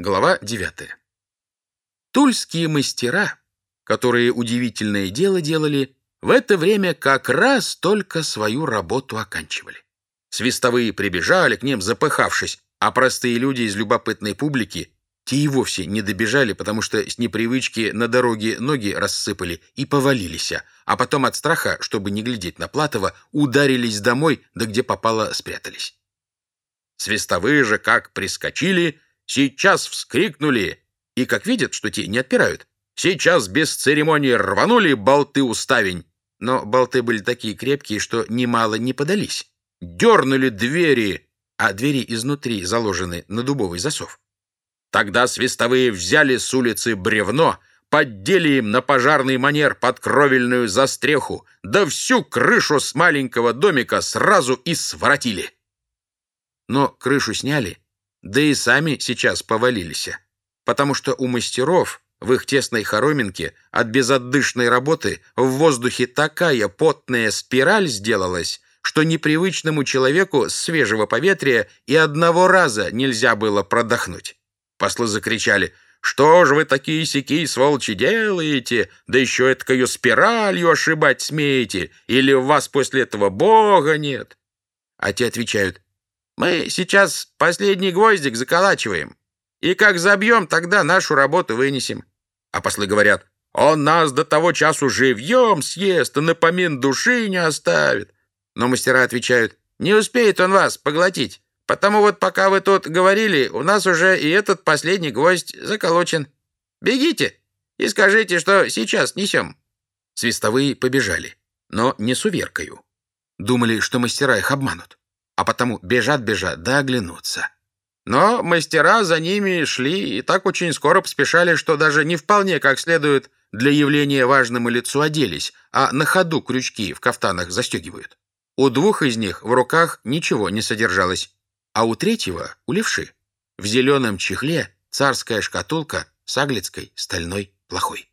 Глава 9. Тульские мастера, которые удивительное дело делали, в это время как раз только свою работу оканчивали. Свистовые прибежали к ним, запыхавшись, а простые люди из любопытной публики те и вовсе не добежали, потому что с непривычки на дороге ноги рассыпали и повалились, а потом от страха, чтобы не глядеть на Платова, ударились домой, да где попало спрятались. Свистовые же как прискочили, сейчас вскрикнули, и как видят, что те не отпирают, сейчас без церемонии рванули болты уставень, но болты были такие крепкие, что немало не подались. Дернули двери, а двери изнутри заложены на дубовый засов. Тогда свистовые взяли с улицы бревно, поддели им на пожарный манер под кровельную застреху, да всю крышу с маленького домика сразу и своротили. Но крышу сняли, да и сами сейчас повалились, потому что у мастеров в их тесной хороминке от безотдышной работы в воздухе такая потная спираль сделалась, что непривычному человеку свежего поветрия и одного раза нельзя было продохнуть. Послы закричали «Что ж вы такие сякие сволочи делаете? Да еще эткою спиралью ошибать смеете? Или у вас после этого Бога нет?» А те отвечают мы сейчас последний гвоздик заколачиваем. И как забьем, тогда нашу работу вынесем. А послы говорят, он нас до того часу живьем съест, и напомин души не оставит. Но мастера отвечают, не успеет он вас поглотить. Потому вот пока вы тут говорили, у нас уже и этот последний гвоздь заколочен. Бегите и скажите, что сейчас несем. Свистовые побежали, но не с уверкою. Думали, что мастера их обманут а потому бежат-бежат да оглянутся. Но мастера за ними шли и так очень скоро поспешали, что даже не вполне как следует для явления важному лицу оделись, а на ходу крючки в кафтанах застегивают. У двух из них в руках ничего не содержалось, а у третьего, у левши, в зеленом чехле царская шкатулка с аглицкой стальной плохой.